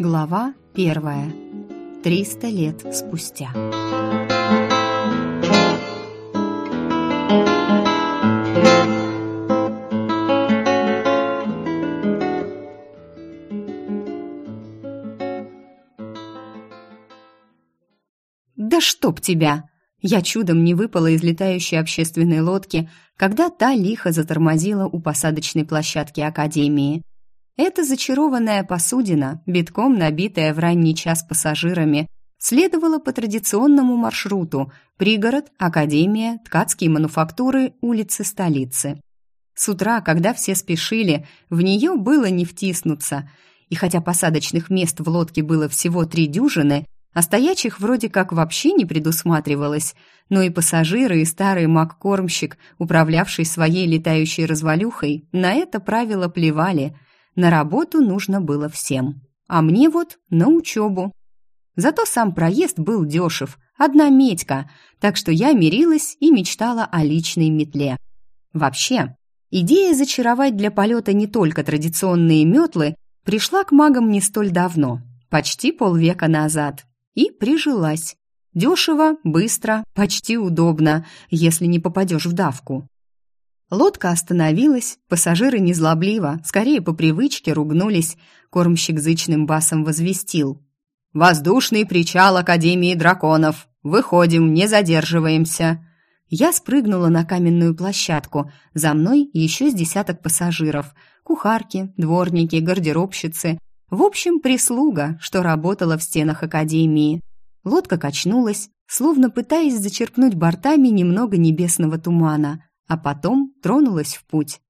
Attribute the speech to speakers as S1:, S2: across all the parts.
S1: Глава первая. Триста лет спустя. «Да чтоб тебя!» Я чудом не выпала из летающей общественной лодки, когда та лихо затормозила у посадочной площадки Академии. Эта зачарованная посудина, битком набитая в ранний час пассажирами, следовала по традиционному маршруту пригород, академия, ткацкие мануфактуры, улицы столицы. С утра, когда все спешили, в нее было не втиснуться, и хотя посадочных мест в лодке было всего три дюжины, а стоячих вроде как вообще не предусматривалось, но и пассажиры, и старый маг-кормщик, управлявший своей летающей развалюхой, на это правило плевали. На работу нужно было всем. А мне вот на учебу. Зато сам проезд был дешев, одна медька, так что я мирилась и мечтала о личной метле. Вообще, идея зачаровать для полета не только традиционные метлы пришла к магам не столь давно, почти полвека назад, и прижилась. Дешево, быстро, почти удобно, если не попадешь в давку. Лодка остановилась, пассажиры незлобливо, скорее по привычке ругнулись. Кормщик зычным басом возвестил. «Воздушный причал Академии драконов! Выходим, не задерживаемся!» Я спрыгнула на каменную площадку. За мной еще с десяток пассажиров. Кухарки, дворники, гардеробщицы. В общем, прислуга, что работала в стенах Академии. Лодка качнулась, словно пытаясь зачерпнуть бортами немного небесного тумана, а потом тронулась в путь.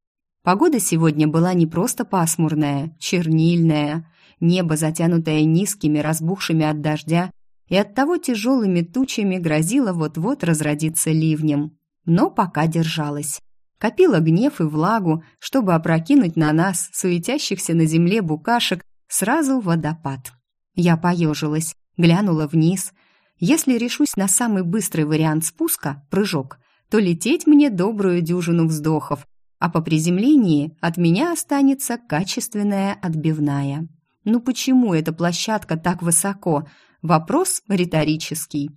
S1: Погода сегодня была не просто пасмурная, чернильная, небо, затянутое низкими, разбухшими от дождя, и оттого тяжелыми тучами грозило вот-вот разродиться ливнем. Но пока держалась. Копила гнев и влагу, чтобы опрокинуть на нас, суетящихся на земле букашек, сразу водопад. Я поежилась, глянула вниз. Если решусь на самый быстрый вариант спуска, прыжок, то лететь мне добрую дюжину вздохов, а по приземлении от меня останется качественная отбивная. Ну почему эта площадка так высоко? Вопрос риторический.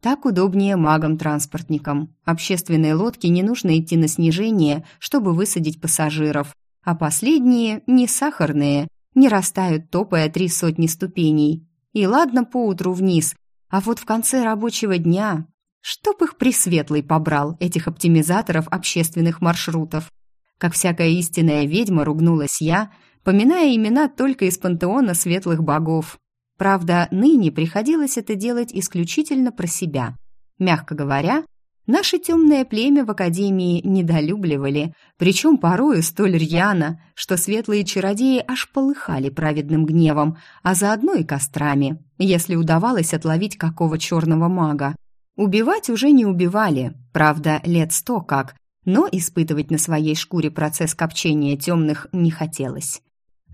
S1: Так удобнее магам-транспортникам. Общественной лодке не нужно идти на снижение, чтобы высадить пассажиров, а последние не сахарные, не растают, топая три сотни ступеней. И ладно поутру вниз, а вот в конце рабочего дня... Чтоб их Пресветлый побрал, этих оптимизаторов общественных маршрутов. Как всякая истинная ведьма ругнулась я, поминая имена только из пантеона светлых богов. Правда, ныне приходилось это делать исключительно про себя. Мягко говоря, Наше темное племя в Академии недолюбливали, причем порою столь рьяно, что светлые чародеи аж полыхали праведным гневом, а заодно и кострами, если удавалось отловить какого черного мага. Убивать уже не убивали, правда, лет сто как, но испытывать на своей шкуре процесс копчения темных не хотелось.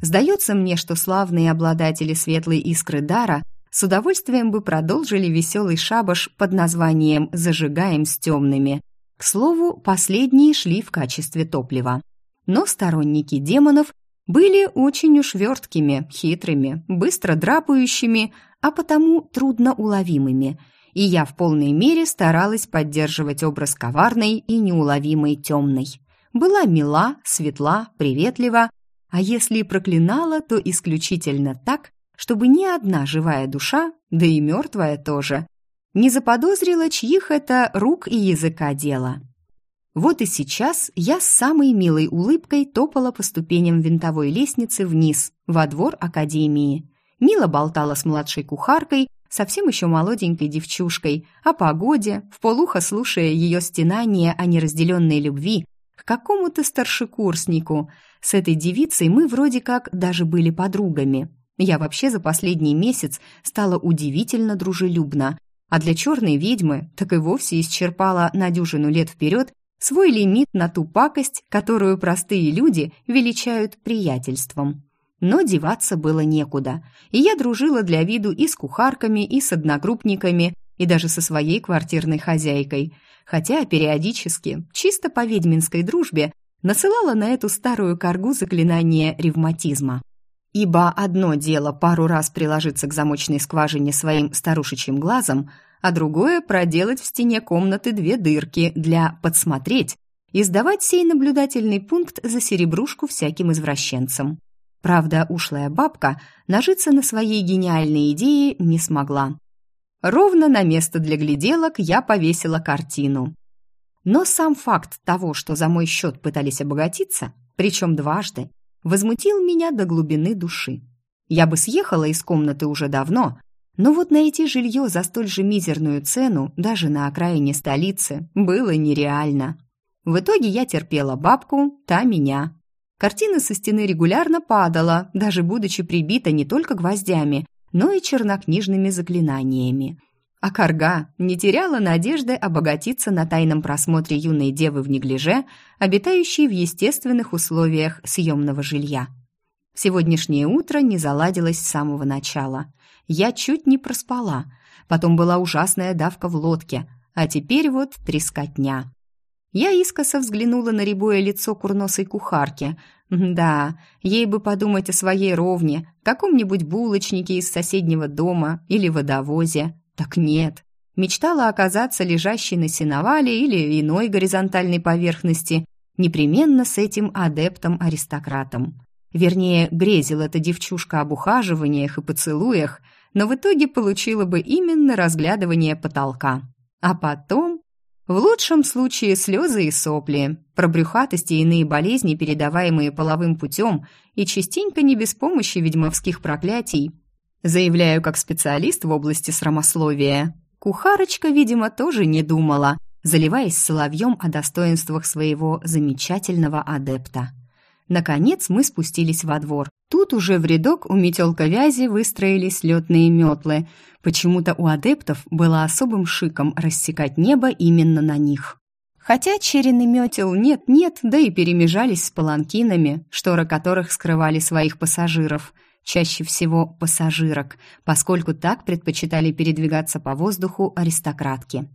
S1: Сдается мне, что славные обладатели светлой искры дара с удовольствием бы продолжили веселый шабаш под названием «Зажигаем с темными». К слову, последние шли в качестве топлива. Но сторонники демонов были очень уж верткими, хитрыми, быстро драпающими, а потому трудно уловимыми, и я в полной мере старалась поддерживать образ коварной и неуловимой темной. Была мила, светла, приветлива, а если и проклинала, то исключительно так, чтобы ни одна живая душа, да и мертвая тоже, не заподозрила, чьих это рук и языка дело. Вот и сейчас я с самой милой улыбкой топала по ступеням винтовой лестницы вниз, во двор академии. Мила болтала с младшей кухаркой, совсем еще молоденькой девчушкой, о погоде, вполуха слушая ее стенание о неразделенной любви к какому-то старшекурснику. С этой девицей мы вроде как даже были подругами. Я вообще за последний месяц стала удивительно дружелюбна, а для черной ведьмы так и вовсе исчерпала на дюжину лет вперед свой лимит на ту пакость, которую простые люди величают приятельством. Но деваться было некуда, и я дружила для виду и с кухарками, и с одногруппниками, и даже со своей квартирной хозяйкой, хотя периодически, чисто по ведьминской дружбе, насылала на эту старую коргу заклинание ревматизма. ибо одно дело пару раз приложиться к замочной скважине своим старушечьим глазом, а другое — проделать в стене комнаты две дырки для «подсмотреть» и сдавать сей наблюдательный пункт за серебрушку всяким извращенцам. Правда, ушлая бабка нажиться на своей гениальной идее не смогла. Ровно на место для гляделок я повесила картину. Но сам факт того, что за мой счет пытались обогатиться, причем дважды, возмутил меня до глубины души. Я бы съехала из комнаты уже давно, но вот найти жилье за столь же мизерную цену даже на окраине столицы было нереально. В итоге я терпела бабку, та меня. Картина со стены регулярно падала, даже будучи прибита не только гвоздями, но и чернокнижными заклинаниями. А Карга не теряла надежды обогатиться на тайном просмотре юной девы в неглиже, обитающей в естественных условиях съемного жилья. Сегодняшнее утро не заладилось с самого начала. Я чуть не проспала. Потом была ужасная давка в лодке, а теперь вот трескотня. Я искоса взглянула на рябое лицо курносой кухарки. Да, ей бы подумать о своей ровне, каком-нибудь булочнике из соседнего дома или водовозе. Так нет. Мечтала оказаться лежащей на сеновале или иной горизонтальной поверхности, непременно с этим адептом-аристократом. Вернее, грезила эта девчушка об ухаживаниях и поцелуях, но в итоге получила бы именно разглядывание потолка. А потом в лучшем случае слезы и сопли, про брюхатости и иные болезни, передаваемые половым путем, и частенько не без помощи ведьмовских проклятий. Заявляю как специалист в области срамословия. Кухарочка, видимо, тоже не думала, заливаясь соловьем о достоинствах своего замечательного адепта. Наконец мы спустились во двор. Тут уже в рядок у метелка вязи выстроились летные метлы. Почему-то у адептов было особым шиком рассекать небо именно на них. Хотя черен метел нет-нет, да и перемежались с паланкинами, шторы которых скрывали своих пассажиров. Чаще всего пассажирок, поскольку так предпочитали передвигаться по воздуху аристократки.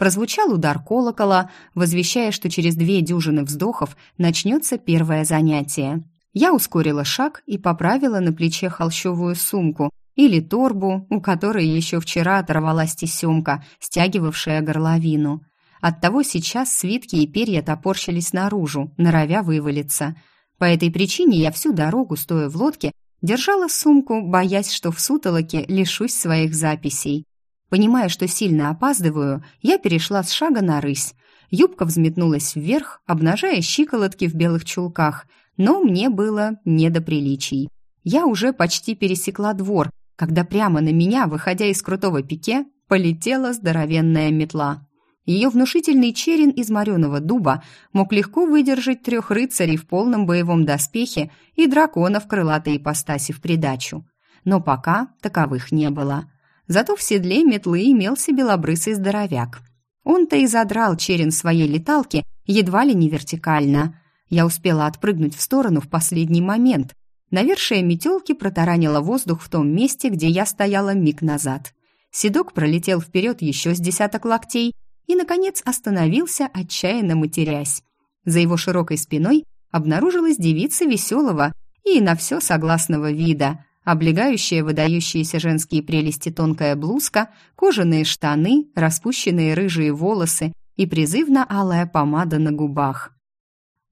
S1: Прозвучал удар колокола, возвещая, что через две дюжины вздохов начнется первое занятие. Я ускорила шаг и поправила на плече холщовую сумку или торбу, у которой еще вчера оторвалась тесемка, стягивавшая горловину. Оттого сейчас свитки и перья топорщились наружу, норовя вывалиться. По этой причине я всю дорогу, стоя в лодке, держала сумку, боясь, что в сутолоке лишусь своих записей. Понимая, что сильно опаздываю, я перешла с шага на рысь. Юбка взметнулась вверх, обнажая щиколотки в белых чулках, но мне было не до приличий. Я уже почти пересекла двор, когда прямо на меня, выходя из крутого пике, полетела здоровенная метла. Ее внушительный черен из мореного дуба мог легко выдержать трех рыцарей в полном боевом доспехе и дракона в крылатой ипостаси в придачу. Но пока таковых не было. Зато в седле метлы имелся белобрысый здоровяк. Он-то и задрал черен своей леталки едва ли не вертикально. Я успела отпрыгнуть в сторону в последний момент. Навершие метелки протаранило воздух в том месте, где я стояла миг назад. Седок пролетел вперед еще с десяток локтей и, наконец, остановился, отчаянно матерясь. За его широкой спиной обнаружилась девица веселого и на все согласного вида облегающая выдающиеся женские прелести тонкая блузка, кожаные штаны, распущенные рыжие волосы и призывно алая помада на губах.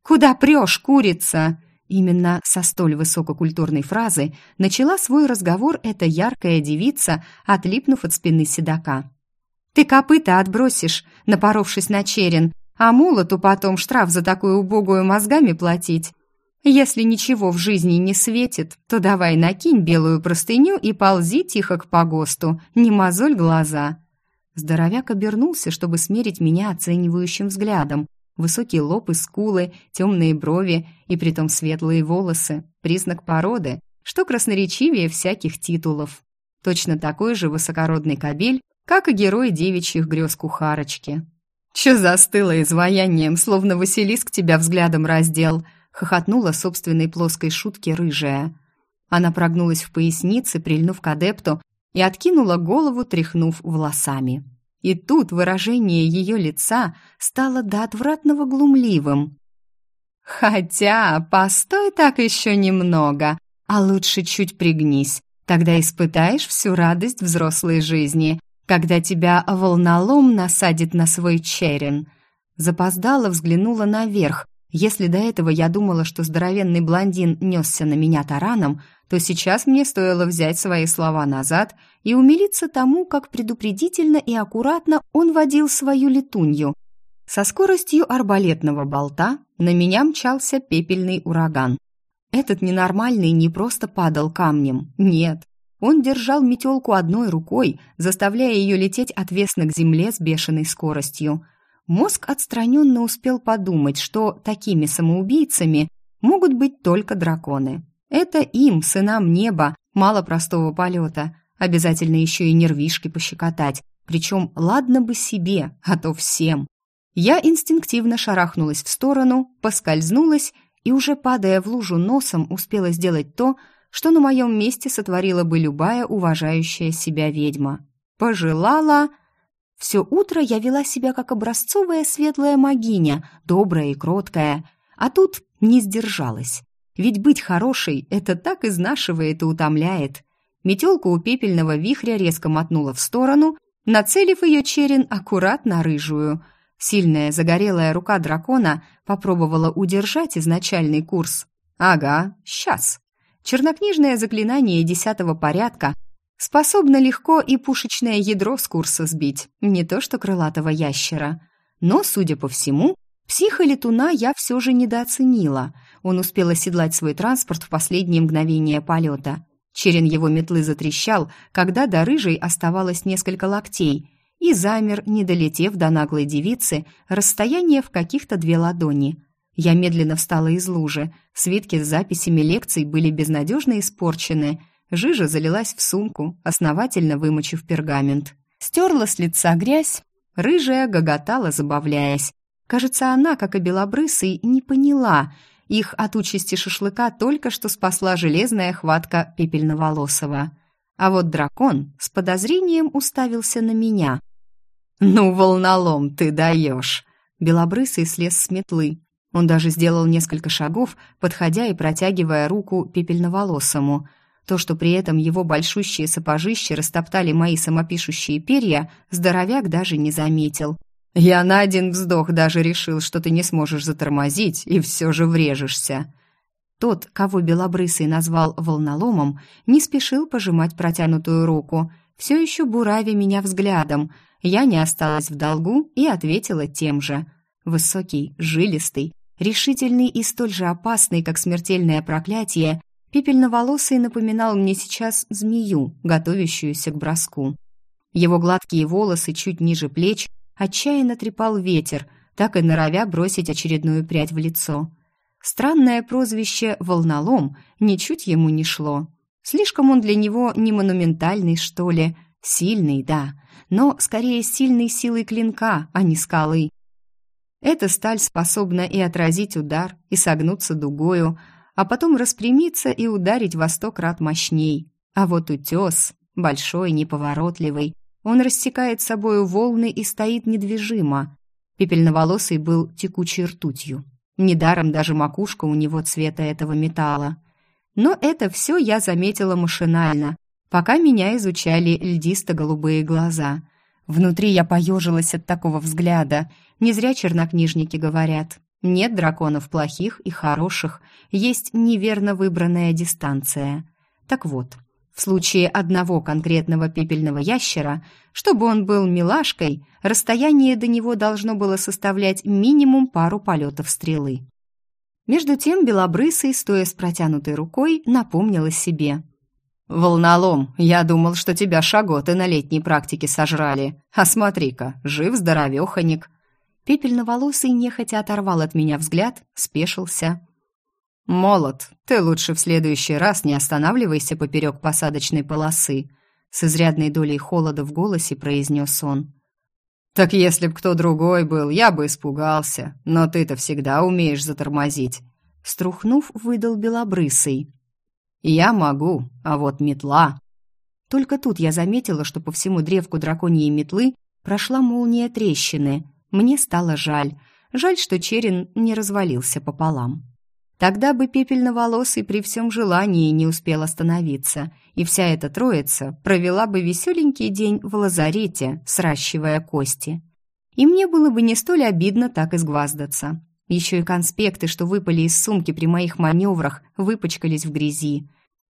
S1: «Куда прешь, курица?» Именно со столь высококультурной фразы начала свой разговор эта яркая девица, отлипнув от спины седока. «Ты копыта отбросишь, напоровшись на черен, а молоту потом штраф за такую убогую мозгами платить. Если ничего в жизни не светит, то давай накинь белую простыню и ползи тихо к погосту, не мозоль глаза». Здоровяк обернулся, чтобы смерить меня оценивающим взглядом. Высокий лоб и скулы, темные брови и притом светлые волосы – признак породы, что красноречивее всяких титулов. Точно такой же высокородный кобель, как и герой девичьих грез кухарочки. «Чё застыло изваянием, словно Василиск тебя взглядом раздел?» Хохотнула собственной плоской шутке рыжая. Она прогнулась в пояснице, прильнув к адепту, и откинула голову, тряхнув волосами. И тут выражение ее лица стало до отвратного глумливым. «Хотя, постой так еще немного, А лучше чуть пригнись, тогда испытаешь всю радость взрослой жизни, когда тебя волнолом насадит на свой черен. Запоздала, взглянула наверх. Если до этого я думала, что здоровенный блондин несся на меня тараном, то сейчас мне стоило взять свои слова назад и умилиться тому, как предупредительно и аккуратно он водил свою летунью. Со скоростью арбалетного болта на меня мчался пепельный ураган. Этот ненормальный не просто падал камнем, нет. Он держал метелку одной рукой, заставляя ее лететь отвесно к земле с бешеной скоростью. Мозг отстраненно успел подумать, что такими самоубийцами могут быть только драконы. Это им, сынам неба, мало простого полета. Обязательно еще и нервишки пощекотать. Причем ладно бы себе, а то всем. Я инстинктивно шарахнулась в сторону, поскользнулась и уже падая в лужу носом успела сделать то, что на моем месте сотворила бы любая уважающая себя ведьма. Пожелала... Все утро я вела себя как образцовая светлая магиня, добрая и кроткая, а тут не сдержалась. Ведь быть хорошей — это так изнашивает и утомляет. Метелка у пепельного вихря резко мотнула в сторону, нацелив ее черен аккуратно рыжую. Сильная загорелая рука дракона попробовала удержать изначальный курс. «Ага, сейчас». Чернокнижное заклинание десятого порядка способно легко и пушечное ядро с курса сбить, не то что крылатого ящера. Но, судя по всему, психолетуна я все же недооценила — он успел оседлать свой транспорт в последние мгновения полета. Черен его метлы затрещал, когда до рыжей оставалось несколько локтей, и замер, не долетев до наглой девицы, расстояние в каких-то две ладони. Я медленно встала из лужи. Свитки с записями лекций были безнадежно испорчены. Жижа залилась в сумку, основательно вымочив пергамент. Стерла с лица грязь. Рыжая гоготала, забавляясь. Кажется, она, как и белобрысый, не поняла — их от участи шашлыка только что спасла железная хватка пепельноволосого. А вот дракон с подозрением уставился на меня. «Ну, волнолом, ты даешь!» Белобрысый слез с метлы. Он даже сделал несколько шагов, подходя и протягивая руку пепельноволосому. То, что при этом его большущие сапожищи растоптали мои самопишущие перья, здоровяк даже не заметил. Я на один вздох даже решил, что ты не сможешь затормозить и все же врежешься. Тот, кого Белобрысый назвал волноломом, не спешил пожимать протянутую руку, все еще буравя меня взглядом. Я не осталась в долгу и ответила тем же. Высокий, жилистый, решительный и столь же опасный, как смертельное проклятие, пепельноволосый напоминал мне сейчас змею, готовящуюся к броску. Его гладкие волосы чуть ниже плеч отчаянно трепал ветер, так и норовя бросить очередную прядь в лицо. Странное прозвище «волнолом» ничуть ему не шло. Слишком он для него не монументальный, что ли. Сильный, да, но скорее сильной силой клинка, а не скалы. Эта сталь способна и отразить удар, и согнуться дугою, а потом распрямиться и ударить во сто крат мощней. А вот утес, большой, неповоротливый, он рассекает собою волны и стоит недвижимо. Пепельноволосый был текучей ртутью. Недаром даже макушка у него цвета этого металла. Но это все я заметила машинально, пока меня изучали льдисто-голубые глаза. Внутри я поежилась от такого взгляда. Не зря чернокнижники говорят. Нет драконов плохих и хороших, есть неверно выбранная дистанция. Так вот, в случае одного конкретного пепельного ящера, чтобы он был милашкой, расстояние до него должно было составлять минимум пару полетов стрелы. Между тем Белобрысый, стоя с протянутой рукой, напомнил о себе. «Волнолом, я думал, что тебя шаготы на летней практике сожрали. А смотри-ка, жив здоровеханик». Пепельноволосый нехотя оторвал от меня взгляд, спешился. «Молот, ты лучше в следующий раз не останавливайся поперек посадочной полосы», с изрядной долей холода в голосе произнес он. «Так если б кто другой был, я бы испугался, но ты-то всегда умеешь затормозить», струхнув, выдал белобрысый. «Я могу, а вот метла...» Только тут я заметила, что по всему древку драконьей метлы прошла молния трещины. Мне стало жаль. Жаль, что черен не развалился пополам. Тогда бы пепельноволосый при всем желании не успел остановиться, и вся эта троица провела бы веселенький день в лазарете, сращивая кости. И мне было бы не столь обидно так изгваздаться. Еще и конспекты, что выпали из сумки при моих маневрах, выпачкались в грязи.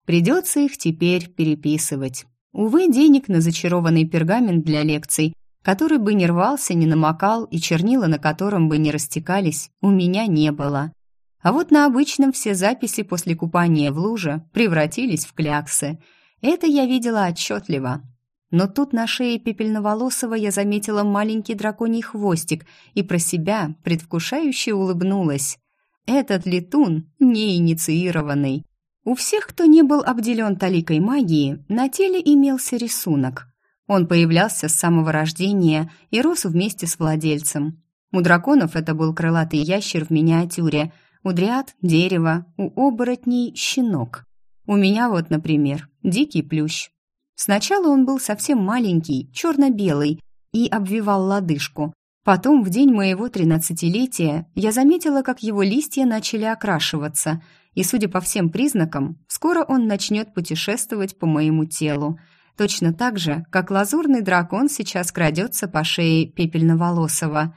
S1: Придется их теперь переписывать. Увы, денег на зачарованный пергамент для лекций, который бы не рвался, не намокал и чернила на котором бы не растекались, у меня не было. А вот на обычном все записи после купания в луже превратились в кляксы. Это я видела отчетливо. Но тут на шее пепельноволосого я заметила маленький драконий хвостик и про себя предвкушающе улыбнулась. Этот летун не инициированный. У всех, кто не был обделен таликой магии, на теле имелся рисунок. Он появлялся с самого рождения и рос вместе с владельцем. У драконов это был крылатый ящер в миниатюре, у дриад – дерево, у оборотней – щенок. У меня вот, например, дикий плющ. Сначала он был совсем маленький, черно-белый, и обвивал лодыжку. Потом, в день моего тринадцатилетия, я заметила, как его листья начали окрашиваться – и, судя по всем признакам, скоро он начнет путешествовать по моему телу, точно так же, как лазурный дракон сейчас крадется по шее пепельноволосого.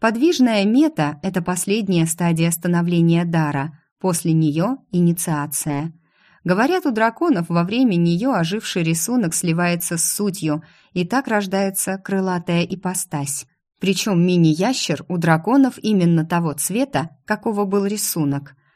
S1: Подвижная мета – это последняя стадия становления дара, после нее – инициация. Говорят, у драконов во время нее оживший рисунок сливается с сутью, и так рождается крылатая ипостась. Причем мини-ящер у драконов именно того цвета, какого был рисунок –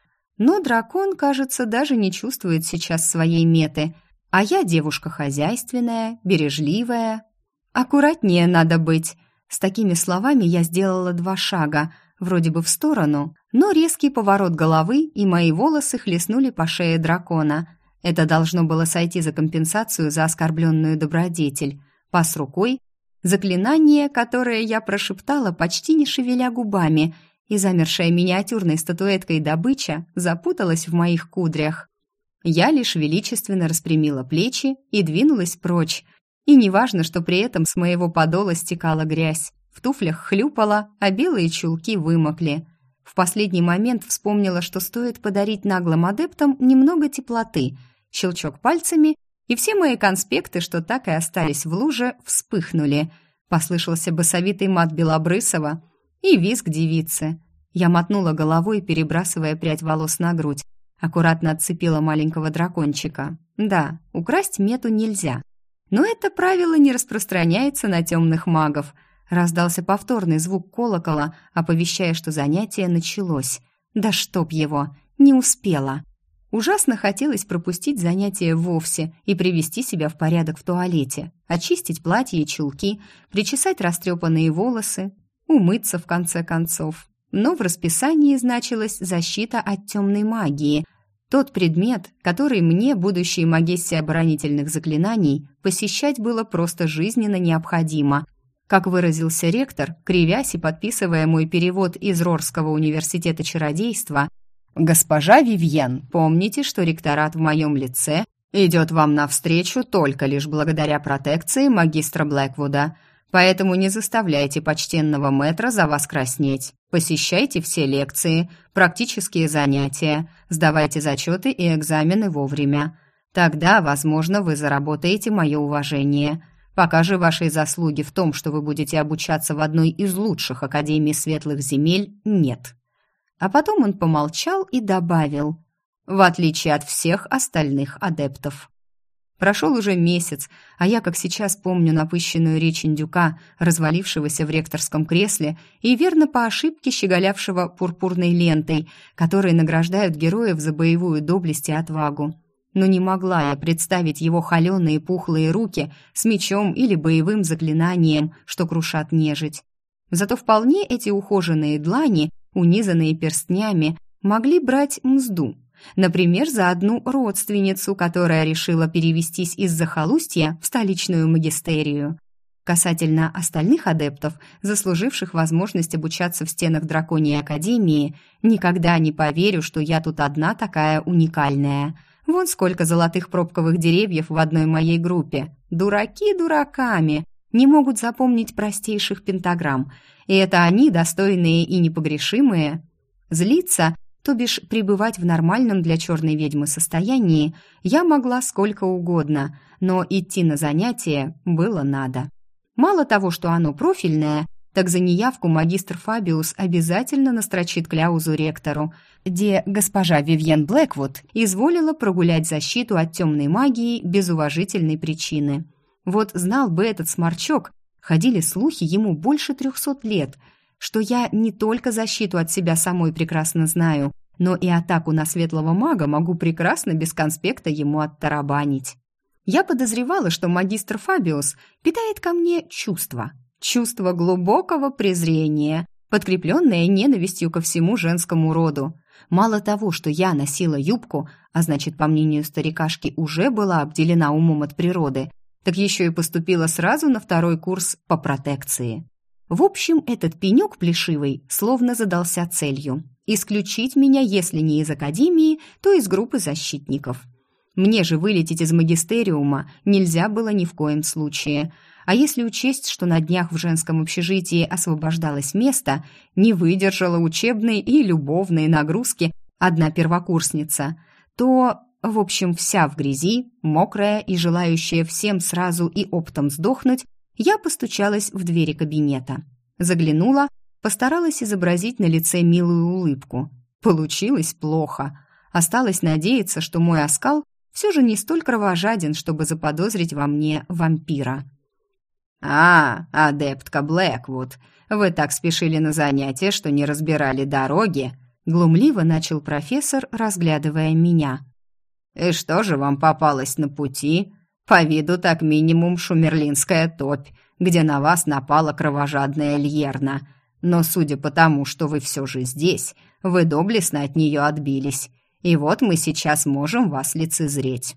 S1: но дракон, кажется, даже не чувствует сейчас своей меты. А я девушка хозяйственная, бережливая. Аккуратнее надо быть. С такими словами я сделала два шага, вроде бы в сторону, но резкий поворот головы, и мои волосы хлестнули по шее дракона. Это должно было сойти за компенсацию за оскорбленную добродетель. Пас рукой, заклинание, которое я прошептала, почти не шевеля губами – и замершая миниатюрной статуэткой добыча запуталась в моих кудрях. Я лишь величественно распрямила плечи и двинулась прочь. И неважно, что при этом с моего подола стекала грязь. В туфлях хлюпала, а белые чулки вымокли. В последний момент вспомнила, что стоит подарить наглым адептам немного теплоты. Щелчок пальцами, и все мои конспекты, что так и остались в луже, вспыхнули. Послышался басовитый мат Белобрысова, и визг девицы. Я мотнула головой, перебрасывая прядь волос на грудь. Аккуратно отцепила маленького дракончика. Да, украсть мету нельзя. Но это правило не распространяется на темных магов. Раздался повторный звук колокола, оповещая, что занятие началось. Да чтоб его, не успела. Ужасно хотелось пропустить занятие вовсе и привести себя в порядок в туалете, очистить платье и чулки, причесать растрепанные волосы, умыться в конце концов. Но в расписании значилась защита от темной магии, тот предмет, который мне, будущей магессе оборонительных заклинаний, посещать было просто жизненно необходимо. Как выразился ректор, кривясь и подписывая мой перевод из Рорского университета чародейства, «Госпожа Вивьен, помните, что ректорат в моем лице идет вам навстречу только лишь благодаря протекции магистра Блэквуда. Поэтому не заставляйте почтенного мэтра за вас краснеть. Посещайте все лекции, практические занятия, сдавайте зачеты и экзамены вовремя. Тогда, возможно, вы заработаете мое уважение. Пока же вашей заслуги в том, что вы будете обучаться в одной из лучших академий светлых земель, нет». А потом он помолчал и добавил, «В отличие от всех остальных адептов». Прошел уже месяц, а я, как сейчас помню напыщенную речь индюка, развалившегося в ректорском кресле и верно по ошибке щеголявшего пурпурной лентой, которой награждают героев за боевую доблесть и отвагу. Но не могла я представить его холеные пухлые руки с мечом или боевым заклинанием, что крушат нежить. Зато вполне эти ухоженные длани, унизанные перстнями, могли брать мзду – Например, за одну родственницу, которая решила перевестись из захолустья в столичную магистерию. Касательно остальных адептов, заслуживших возможность обучаться в стенах Драконьей Академии, никогда не поверю, что я тут одна такая уникальная. Вон сколько золотых пробковых деревьев в одной моей группе. Дураки дураками. Не могут запомнить простейших пентаграмм. И это они, достойные и непогрешимые. Злиться то бишь пребывать в нормальном для черной ведьмы состоянии, я могла сколько угодно, но идти на занятия было надо. Мало того, что оно профильное, так за неявку магистр Фабиус обязательно настрочит кляузу ректору, где госпожа Вивьен Блэквуд изволила прогулять защиту от темной магии без уважительной причины. Вот знал бы этот сморчок, ходили слухи ему больше трехсот лет, что я не только защиту от себя самой прекрасно знаю, но и атаку на светлого мага могу прекрасно без конспекта ему оттарабанить. Я подозревала, что магистр Фабиус питает ко мне чувства, чувство глубокого презрения, подкрепленное ненавистью ко всему женскому роду. Мало того, что я носила юбку, а значит, по мнению старикашки, уже была обделена умом от природы, так еще и поступила сразу на второй курс по протекции. В общем, этот пенек плешивый словно задался целью – исключить меня, если не из академии, то из группы защитников. Мне же вылететь из магистериума нельзя было ни в коем случае. А если учесть, что на днях в женском общежитии освобождалось место, не выдержала учебной и любовной нагрузки одна первокурсница, то в общем, вся в грязи, мокрая и желающая всем сразу и оптом сдохнуть, я постучалась в двери кабинета. Заглянула, постаралась изобразить на лице милую улыбку. Получилось плохо. Осталось надеяться, что мой оскал все же не столь кровожаден, чтобы заподозрить во мне вампира. «А, адептка Блэквуд, вы так спешили на занятия, что не разбирали дороги», глумливо начал профессор, разглядывая меня. «И что же вам попалось на пути? По виду так минимум шумерлинская топь, где на вас напала кровожадная Льерна. Но судя по тому, что вы все же здесь, вы доблестно от нее отбились. И вот мы сейчас можем вас лицезреть».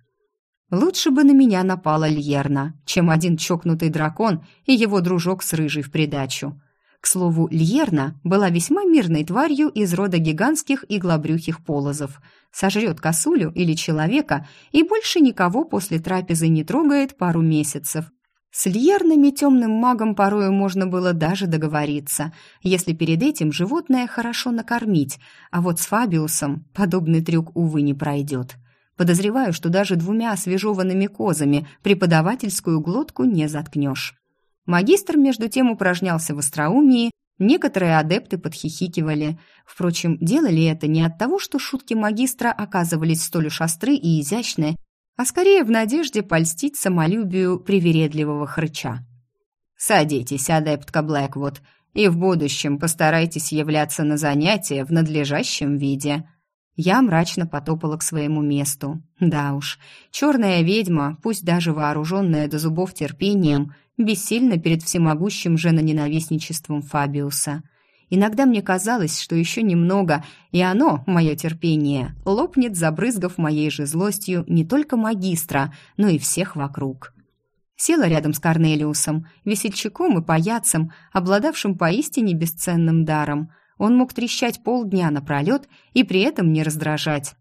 S1: Лучше бы на меня напала Льерна, чем один чокнутый дракон и его дружок с рыжей в придачу. К слову, Льерна была весьма мирной тварью из рода гигантских иглобрюхих полозов. Сожрет косулю или человека и больше никого после трапезы не трогает пару месяцев. С Льерными темным магом порою можно было даже договориться, если перед этим животное хорошо накормить, а вот с Фабиусом подобный трюк, увы, не пройдет. Подозреваю, что даже двумя освежеванными козами преподавательскую глотку не заткнешь. Магистр, между тем, упражнялся в остроумии, некоторые адепты подхихикивали. Впрочем, делали это не от того, что шутки магистра оказывались столь уж остры и изящны, а скорее в надежде польстить самолюбию привередливого хрыча. «Садитесь, адептка Блэквуд, и в будущем постарайтесь являться на занятия в надлежащем виде», я мрачно потопала к своему месту. Да уж, черная ведьма, пусть даже вооруженная до зубов терпением, бессильна перед всемогущим женоненавистничеством Фабиуса. Иногда мне казалось, что еще немного, и оно, мое терпение, лопнет, забрызгав моей же злостью не только магистра, но и всех вокруг. Села рядом с Корнелиусом, весельчаком и паяцем, обладавшим поистине бесценным даром – он мог трещать полдня напролет и при этом не раздражать.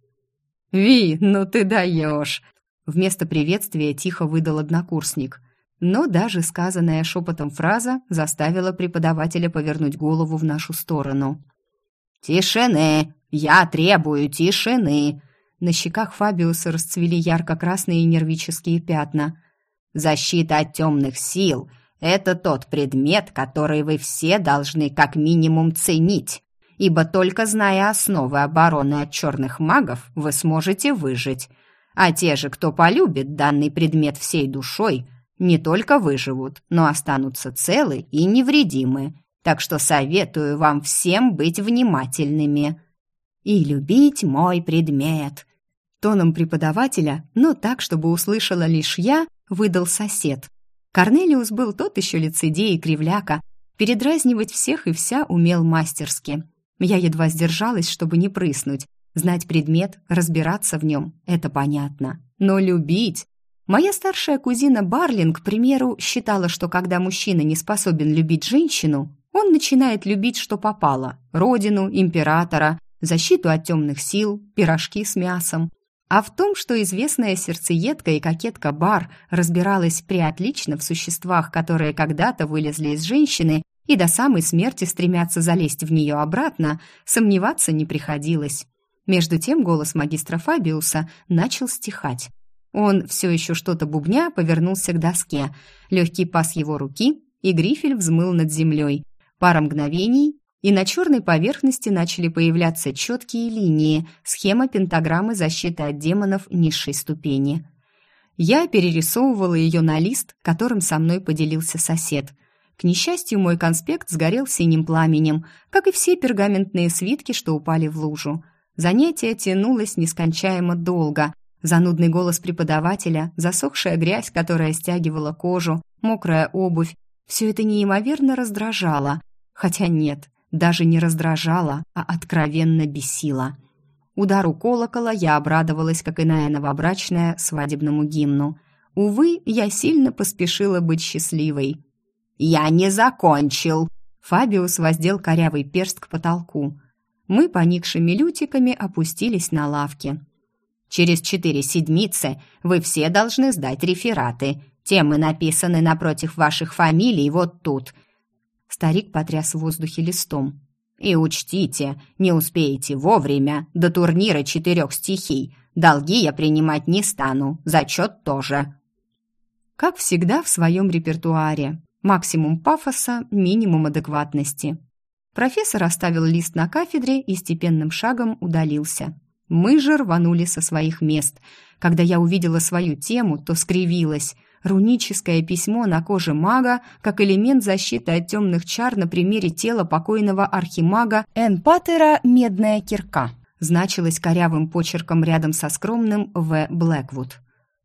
S1: «Ви, ну ты даешь!» Вместо приветствия тихо выдал однокурсник. Но даже сказанная шепотом фраза заставила преподавателя повернуть голову в нашу сторону. «Тишины! Я требую тишины!» На щеках Фабиуса расцвели ярко-красные нервические пятна. «Защита от темных сил это тот предмет, который вы все должны как минимум ценить, ибо только зная основы обороны от черных магов, вы сможете выжить. А те же, кто полюбит данный предмет всей душой, не только выживут, но останутся целы и невредимы. Так что советую вам всем быть внимательными и любить мой предмет. Тоном преподавателя, но так, чтобы услышала лишь я, выдал сосед, Корнелиус был тот еще лицедей и кривляка, передразнивать всех и вся умел мастерски. Я едва сдержалась, чтобы не прыснуть. Знать предмет, разбираться в нем – это понятно. Но любить... Моя старшая кузина Барлинг, к примеру, считала, что когда мужчина не способен любить женщину, он начинает любить, что попало – родину, императора, защиту от темных сил, пирожки с мясом. А в том, что известная сердцеедка и кокетка Бар разбиралась приотлично в существах, которые когда-то вылезли из женщины и до самой смерти стремятся залезть в нее обратно, сомневаться не приходилось. Между тем голос магистра Фабиуса начал стихать. Он, все еще что-то бубня, повернулся к доске. Легкий пас его руки, и грифель взмыл над землей. Пара мгновений, и на черной поверхности начали появляться четкие линии, схема пентаграммы защиты от демонов низшей ступени. Я перерисовывала ее на лист, которым со мной поделился сосед. К несчастью, мой конспект сгорел синим пламенем, как и все пергаментные свитки, что упали в лужу. Занятие тянулось нескончаемо долго. Занудный голос преподавателя, засохшая грязь, которая стягивала кожу, мокрая обувь — все это неимоверно раздражало. Хотя нет, даже не раздражало, а откровенно бесило. Удару колокола я обрадовалась, как иная новобрачная, свадебному гимну. Увы, я сильно поспешила быть счастливой. «Я не закончил!» Фабиус воздел корявый перст к потолку. Мы, поникшими лютиками, опустились на лавки. «Через четыре седмицы вы все должны сдать рефераты. Темы написаны напротив ваших фамилий вот тут. Старик потряс в воздухе листом. «И учтите, не успеете вовремя, до турнира четырех стихий. Долги я принимать не стану, зачет тоже». Как всегда в своем репертуаре. Максимум пафоса, минимум адекватности. Профессор оставил лист на кафедре и степенным шагом удалился. Мы же рванули со своих мест. Когда я увидела свою тему, то скривилась – Руническое письмо на коже мага как элемент защиты от темных чар на примере тела покойного архимага Энпатера «Медная кирка» значилось корявым почерком рядом со скромным «В. Блэквуд».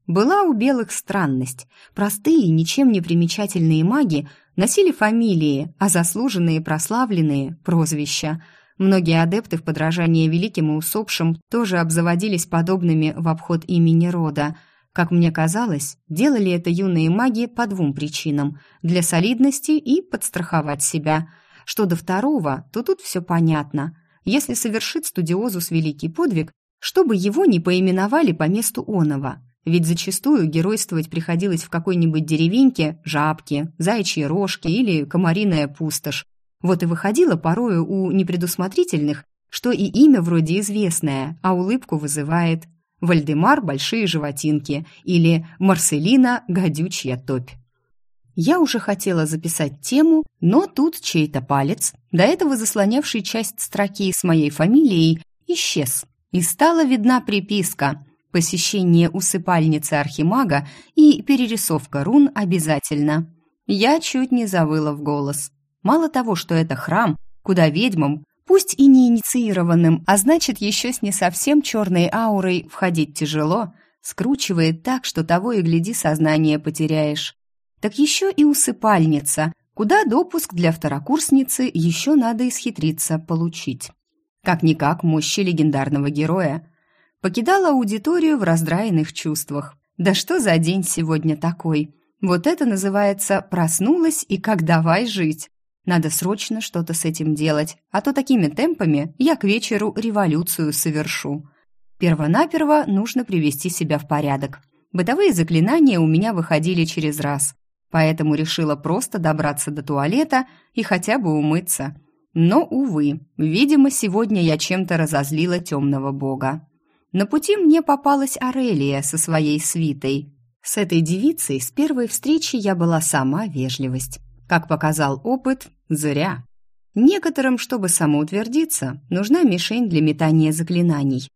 S1: Была у белых странность. Простые, ничем не примечательные маги носили фамилии, а заслуженные прославленные – прозвища. Многие адепты в подражание великим и усопшим тоже обзаводились подобными в обход имени рода – как мне казалось, делали это юные маги по двум причинам – для солидности и подстраховать себя. Что до второго, то тут все понятно. Если совершит студиозус великий подвиг, чтобы его не поименовали по месту оного. Ведь зачастую геройствовать приходилось в какой-нибудь деревеньке жабки, заячьи рожки или комариная пустошь. Вот и выходило порою у непредусмотрительных, что и имя вроде известное, а улыбку вызывает – Вальдемар – большие животинки или Марселина – гадючья топь. Я уже хотела записать тему, но тут чей-то палец, до этого заслонявший часть строки с моей фамилией, исчез, и стала видна приписка «Посещение усыпальницы Архимага и перерисовка рун обязательно». Я чуть не завыла в голос. Мало того, что это храм, куда ведьмам Пусть и не инициированным, а значит, еще с не совсем черной аурой входить тяжело, скручивает так, что того и гляди сознание потеряешь. Так еще и усыпальница, куда допуск для второкурсницы еще надо исхитриться получить. Как-никак мощи легендарного героя. Покидала аудиторию в раздраенных чувствах. Да что за день сегодня такой? Вот это называется «проснулась и как давай жить». Надо срочно что-то с этим делать, а то такими темпами я к вечеру революцию совершу. Первонаперво нужно привести себя в порядок. Бытовые заклинания у меня выходили через раз, поэтому решила просто добраться до туалета и хотя бы умыться. Но, увы, видимо, сегодня я чем-то разозлила темного бога. На пути мне попалась Арелия со своей свитой. С этой девицей с первой встречи я была сама вежливость. Как показал опыт, зря. Некоторым, чтобы самоутвердиться, нужна мишень для метания заклинаний.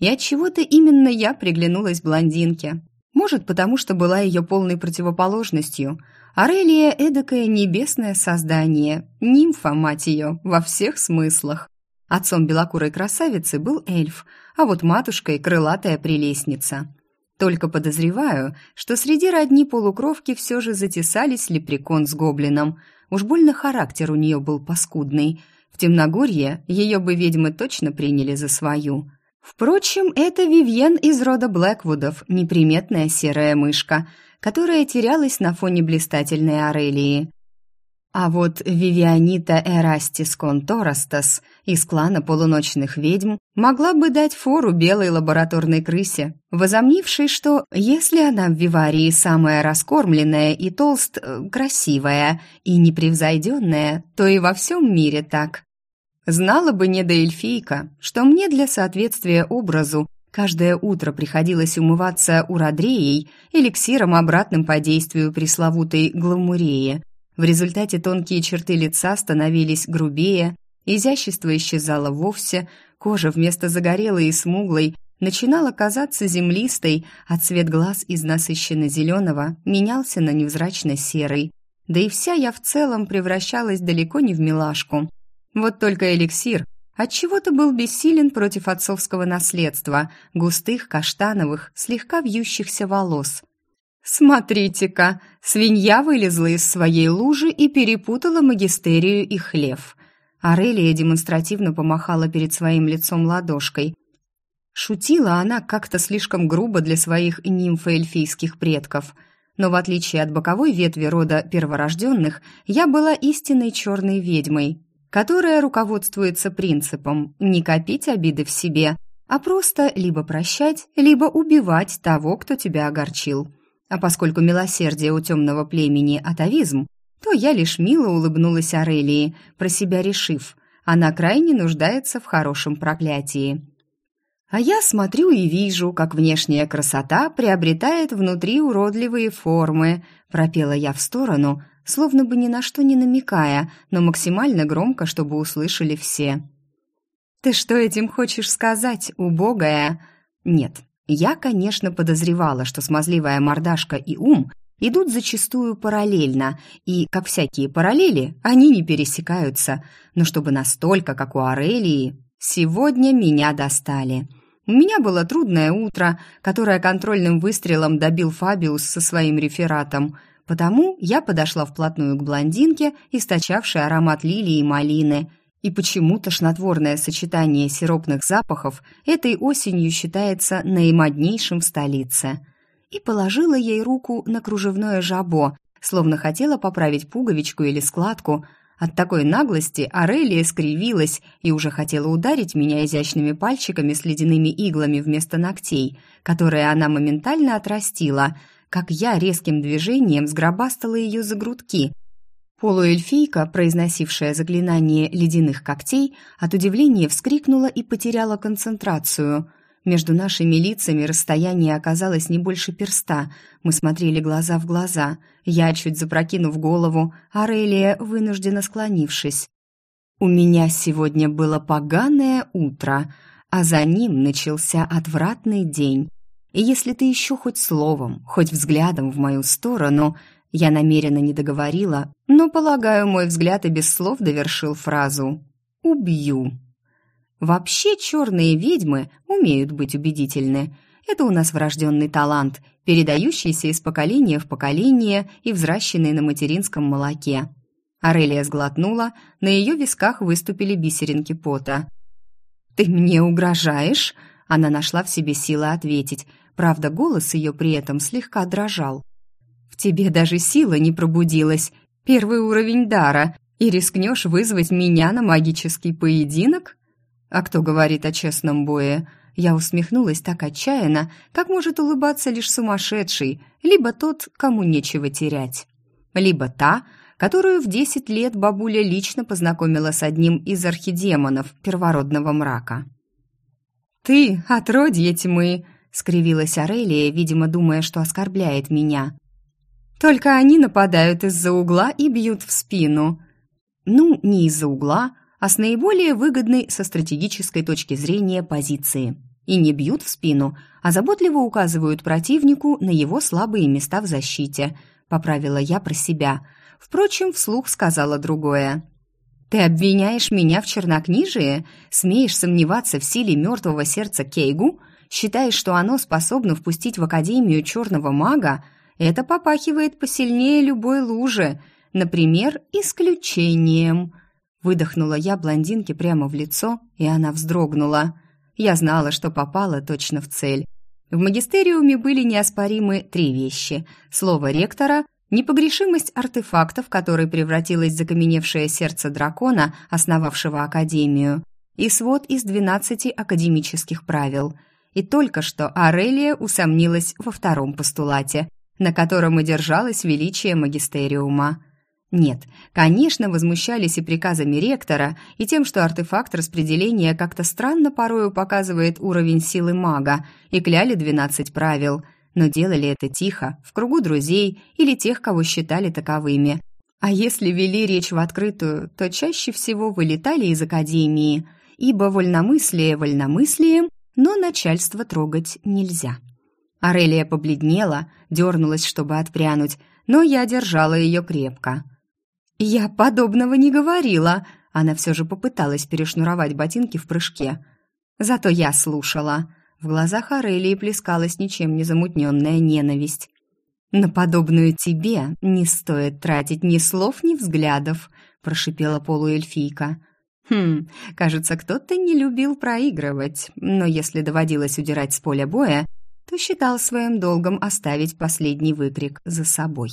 S1: И от чего-то именно я приглянулась блондинке. Может, потому что была ее полной противоположностью. Арелия – эдакое небесное создание, нимфа, мать ее, во всех смыслах. Отцом белокурой красавицы был эльф, а вот матушкой – крылатая прелестница. Только подозреваю, что среди родни полукровки все же затесались лепрекон с гоблином. Уж больно характер у нее был паскудный. В темногорье ее бы ведьмы точно приняли за свою. Впрочем, это Вивьен из рода Блэквудов, неприметная серая мышка, которая терялась на фоне блистательной Арелии. А вот Вивианита Эрастис Конторастас из клана полуночных ведьм могла бы дать фору белой лабораторной крысе, возомнившей, что если она в Виварии самая раскормленная и толст, э, красивая и непревзойденная, то и во всем мире так. Знала бы не до эльфийка, что мне для соответствия образу каждое утро приходилось умываться урадреей, эликсиром обратным по действию пресловутой гламуреи. В результате тонкие черты лица становились грубее, изящество исчезало вовсе, кожа вместо загорелой и смуглой начинала казаться землистой, а цвет глаз из насыщенно-зеленого менялся на невзрачно-серый. Да и вся я в целом превращалась далеко не в милашку. Вот только эликсир отчего-то был бессилен против отцовского наследства, густых, каштановых, слегка вьющихся волос. «Смотрите-ка, свинья вылезла из своей лужи и перепутала магистерию и хлев». Арелия демонстративно помахала перед своим лицом ладошкой. Шутила она как-то слишком грубо для своих нимфоэльфийских предков, но в отличие от боковой ветви рода перворожденных, я была истинной черной ведьмой, которая руководствуется принципом не копить обиды в себе, а просто либо прощать, либо убивать того, кто тебя огорчил. А поскольку милосердие у темного племени – атовизм, то я лишь мило улыбнулась Арелии, про себя решив, она крайне нуждается в хорошем проклятии. А я смотрю и вижу, как внешняя красота приобретает внутри уродливые формы, пропела я в сторону, словно бы ни на что не намекая, но максимально громко, чтобы услышали все. «Ты что этим хочешь сказать, убогая?» «Нет, я, конечно, подозревала, что смазливая мордашка и ум идут зачастую параллельно, и, как всякие параллели, они не пересекаются, но чтобы настолько, как у Арелии, сегодня меня достали». У меня было трудное утро, которое контрольным выстрелом добил Фабиус со своим рефератом – Потому я подошла вплотную к блондинке, источавшей аромат лилии и малины. И почему тошнотворное сочетание сиропных запахов этой осенью считается наимоднейшим в столице. И положила ей руку на кружевное жабо, словно хотела поправить пуговичку или складку. От такой наглости Арелия скривилась и уже хотела ударить меня изящными пальчиками с ледяными иглами вместо ногтей, которые она моментально отрастила – как я резким движением сгробастала ее за грудки. Полуэльфийка, произносившая заклинание ледяных когтей, от удивления вскрикнула и потеряла концентрацию. Между нашими лицами расстояние оказалось не больше перста. Мы смотрели глаза в глаза. Я, чуть запрокинув голову, Арелия, вынужденно склонившись. «У меня сегодня было поганое утро», а за ним начался отвратный день. И если ты еще хоть словом, хоть взглядом в мою сторону, я намеренно не договорила, но, полагаю, мой взгляд и без слов довершил фразу «убью». Вообще черные ведьмы умеют быть убедительны. Это у нас врожденный талант, передающийся из поколения в поколение и взращенный на материнском молоке. Арелия сглотнула, на ее висках выступили бисеринки пота. «Ты мне угрожаешь?» Она нашла в себе силы ответить, Правда, голос ее при этом слегка дрожал. «В тебе даже сила не пробудилась. Первый уровень дара. И рискнешь вызвать меня на магический поединок?» «А кто говорит о честном бое?» Я усмехнулась так отчаянно, как может улыбаться лишь сумасшедший, либо тот, кому нечего терять. Либо та, которую в десять лет бабуля лично познакомила с одним из архидемонов первородного мрака. «Ты, отродье тьмы!» скривилась Арелия, видимо, думая, что оскорбляет меня. Только они нападают из-за угла и бьют в спину. Ну, не из-за угла, а с наиболее выгодной со стратегической точки зрения позиции. И не бьют в спину, а заботливо указывают противнику на его слабые места в защите. Поправила я про себя. Впрочем, вслух сказала другое. «Ты обвиняешь меня в чернокнижии? Смеешь сомневаться в силе мертвого сердца Кейгу?» считаешь, что оно способно впустить в Академию черного мага, это попахивает посильнее любой лужи, например, исключением. Выдохнула я блондинке прямо в лицо, и она вздрогнула. Я знала, что попала точно в цель. В магистериуме были неоспоримы три вещи. Слово ректора, непогрешимость артефактов, который превратилось в закаменевшее сердце дракона, основавшего Академию, и свод из двенадцати академических правил – и только что Арелия усомнилась во втором постулате, на котором и держалось величие магистериума. Нет, конечно, возмущались и приказами ректора, и тем, что артефакт распределения как-то странно порою показывает уровень силы мага, и кляли двенадцать правил, но делали это тихо, в кругу друзей или тех, кого считали таковыми. А если вели речь в открытую, то чаще всего вылетали из академии, ибо вольномыслие вольномыслием, но начальство трогать нельзя. Арелия побледнела, дернулась, чтобы отпрянуть, но я держала ее крепко. «Я подобного не говорила», она все же попыталась перешнуровать ботинки в прыжке. Зато я слушала. В глазах Арелии плескалась ничем не замутненная ненависть. «На подобную тебе не стоит тратить ни слов, ни взглядов», — прошипела полуэльфийка. «Хм, кажется, кто-то не любил проигрывать, но если доводилось удирать с поля боя, то считал своим долгом оставить последний выкрик за собой».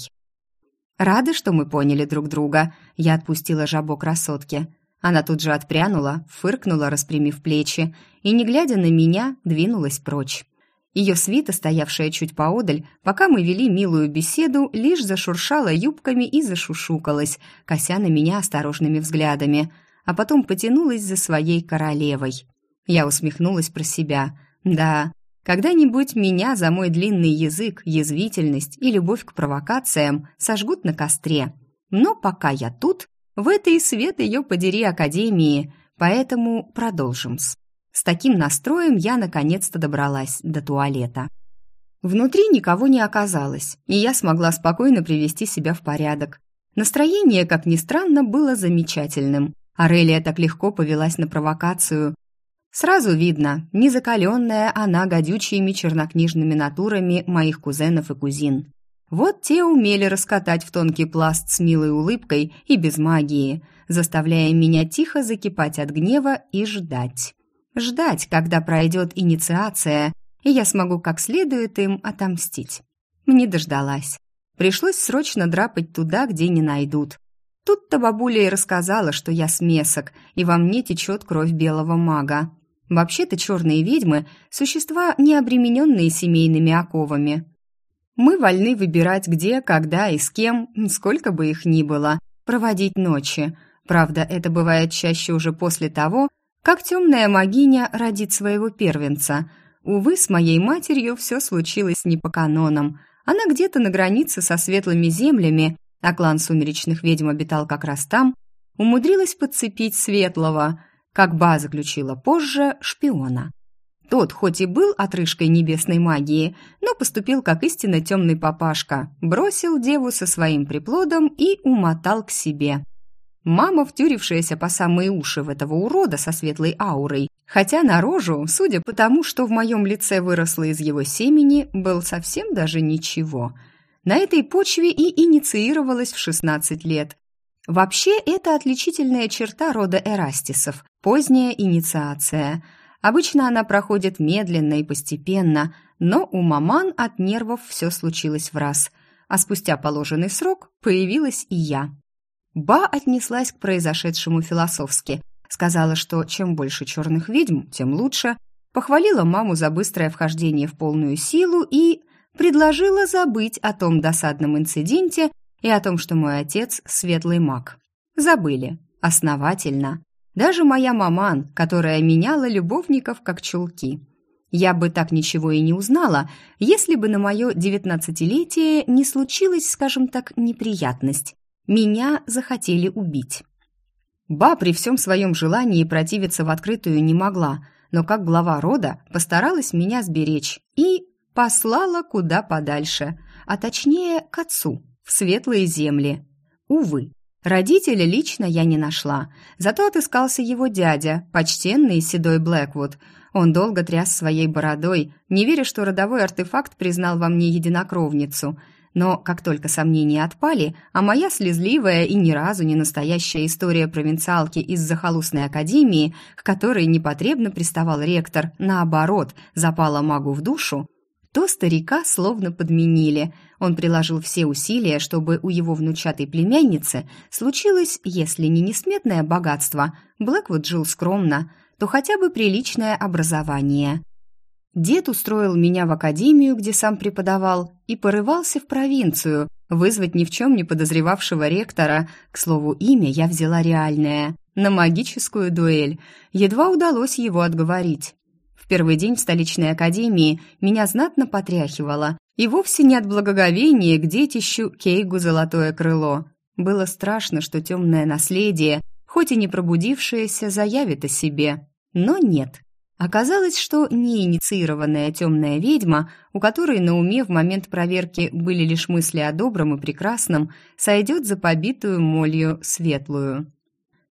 S1: «Рада, что мы поняли друг друга», — я отпустила жабо красотке. Она тут же отпрянула, фыркнула, распрямив плечи, и, не глядя на меня, двинулась прочь. Ее свита, стоявшая чуть поодаль, пока мы вели милую беседу, лишь зашуршала юбками и зашушукалась, кося на меня осторожными взглядами, а потом потянулась за своей королевой. Я усмехнулась про себя. Да, когда-нибудь меня за мой длинный язык, язвительность и любовь к провокациям сожгут на костре. Но пока я тут, в этой свет ее подери академии, поэтому продолжим-с. С таким настроем я наконец-то добралась до туалета. Внутри никого не оказалось, и я смогла спокойно привести себя в порядок. Настроение, как ни странно, было замечательным. Арелия так легко повелась на провокацию. Сразу видно, незакаленная она гадючими чернокнижными натурами моих кузенов и кузин. Вот те умели раскатать в тонкий пласт с милой улыбкой и без магии, заставляя меня тихо закипать от гнева и ждать. Ждать, когда пройдет инициация, и я смогу как следует им отомстить. Не дождалась. Пришлось срочно драпать туда, где не найдут. Тут-то бабуля и рассказала, что я смесок, и во мне течет кровь белого мага. Вообще-то черные ведьмы – существа, не обремененные семейными оковами. Мы вольны выбирать где, когда и с кем, сколько бы их ни было, проводить ночи. Правда, это бывает чаще уже после того, как темная магиня родит своего первенца. Увы, с моей матерью все случилось не по канонам. Она где-то на границе со светлыми землями, а клан сумеречных ведьм обитал как раз там, умудрилась подцепить светлого, как Ба заключила позже, шпиона. Тот хоть и был отрыжкой небесной магии, но поступил как истинно темный папашка, бросил деву со своим приплодом и умотал к себе. Мама, втюрившаяся по самые уши в этого урода со светлой аурой, хотя на рожу, судя по тому, что в моем лице выросло из его семени, был совсем даже ничего. На этой почве и инициировалась в 16 лет. Вообще, это отличительная черта рода Эрастисов – поздняя инициация. Обычно она проходит медленно и постепенно, но у маман от нервов все случилось в раз, а спустя положенный срок появилась и я – Ба отнеслась к произошедшему философски. Сказала, что чем больше черных ведьм, тем лучше. Похвалила маму за быстрое вхождение в полную силу и предложила забыть о том досадном инциденте и о том, что мой отец – светлый маг. Забыли. Основательно. Даже моя маман, которая меняла любовников как чулки. Я бы так ничего и не узнала, если бы на мое девятнадцатилетие не случилась, скажем так, неприятность. Меня захотели убить. Ба при всем своем желании противиться в открытую не могла, но как глава рода постаралась меня сберечь и послала куда подальше, а точнее к отцу, в светлые земли. Увы, родителя лично я не нашла, зато отыскался его дядя, почтенный седой Блэквуд. Он долго тряс своей бородой, не веря, что родовой артефакт признал во мне единокровницу – но как только сомнения отпали, а моя слезливая и ни разу не настоящая история провинциалки из захолустной академии, к которой непотребно приставал ректор, наоборот, запала магу в душу, то старика словно подменили. Он приложил все усилия, чтобы у его внучатой племянницы случилось, если не несметное богатство, Блэквуд жил скромно, то хотя бы приличное образование. Дед устроил меня в академию, где сам преподавал, и порывался в провинцию, вызвать ни в чем не подозревавшего ректора, к слову, имя я взяла реальное, на магическую дуэль. Едва удалось его отговорить. Первый день в столичной академии меня знатно потряхивало, и вовсе не от благоговения к детищу Кейгу «Золотое крыло». Было страшно, что темное наследие, хоть и не пробудившееся, заявит о себе. Но нет. Оказалось, что неинициированная темная ведьма, у которой на уме в момент проверки были лишь мысли о добром и прекрасном, сойдет за побитую молью светлую.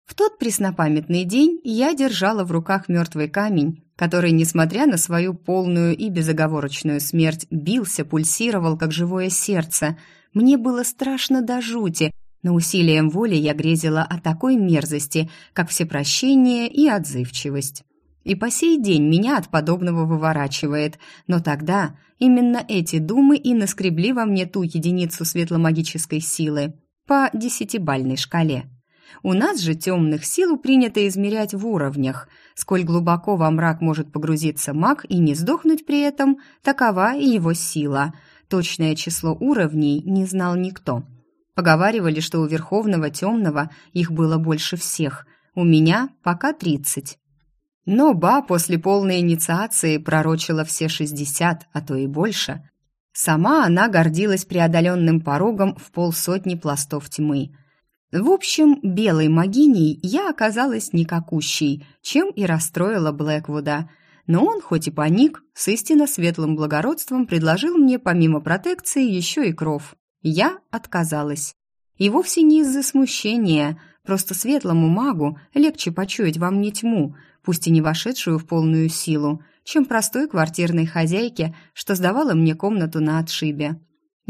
S1: В тот преснопамятный день я держала в руках мертвый камень, который, несмотря на свою полную и безоговорочную смерть, бился, пульсировал, как живое сердце. Мне было страшно до жути, но усилием воли я грезила о такой мерзости, как всепрощение и отзывчивость. И по сей день меня от подобного выворачивает, но тогда именно эти думы и наскребли во мне ту единицу светломагической силы по десятибальной шкале. У нас же темных силу принято измерять в уровнях. Сколь глубоко во мрак может погрузиться маг и не сдохнуть при этом, такова и его сила. Точное число уровней не знал никто. Поговаривали, что у Верховного Темного их было больше всех. У меня пока тридцать. Но Ба после полной инициации пророчила все шестьдесят, а то и больше. Сама она гордилась преодоленным порогом в полсотни пластов тьмы – в общем, белой магиней я оказалась никакущей, чем и расстроила Блэквуда. Но он, хоть и паник, с истинно светлым благородством предложил мне помимо протекции еще и кров. Я отказалась. И вовсе не из-за смущения, просто светлому магу легче почуять во мне тьму, пусть и не вошедшую в полную силу, чем простой квартирной хозяйке, что сдавала мне комнату на отшибе.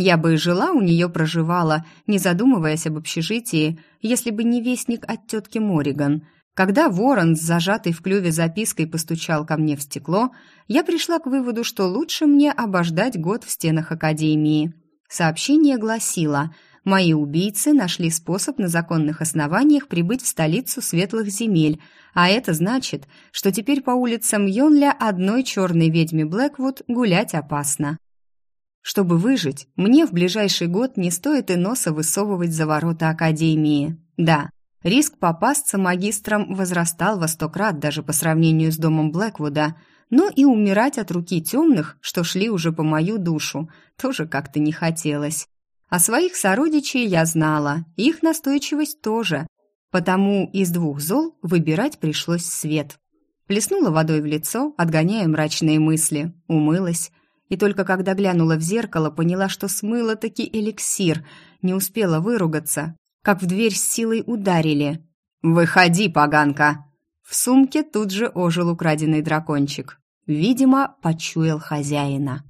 S1: Я бы и жила у нее проживала, не задумываясь об общежитии, если бы не вестник от тетки Мориган. Когда ворон с зажатой в клюве запиской постучал ко мне в стекло, я пришла к выводу, что лучше мне обождать год в стенах академии. Сообщение гласило «Мои убийцы нашли способ на законных основаниях прибыть в столицу светлых земель, а это значит, что теперь по улицам Йонля одной черной ведьме Блэквуд гулять опасно». Чтобы выжить, мне в ближайший год не стоит и носа высовывать за ворота Академии. Да, риск попасться магистром возрастал во сто крат даже по сравнению с домом Блэквуда, но и умирать от руки темных, что шли уже по мою душу, тоже как-то не хотелось. А своих сородичей я знала, их настойчивость тоже, потому из двух зол выбирать пришлось свет. Плеснула водой в лицо, отгоняя мрачные мысли, умылась, и только когда глянула в зеркало, поняла, что смыла таки эликсир, не успела выругаться, как в дверь с силой ударили. «Выходи, поганка!» В сумке тут же ожил украденный дракончик. Видимо, почуял хозяина.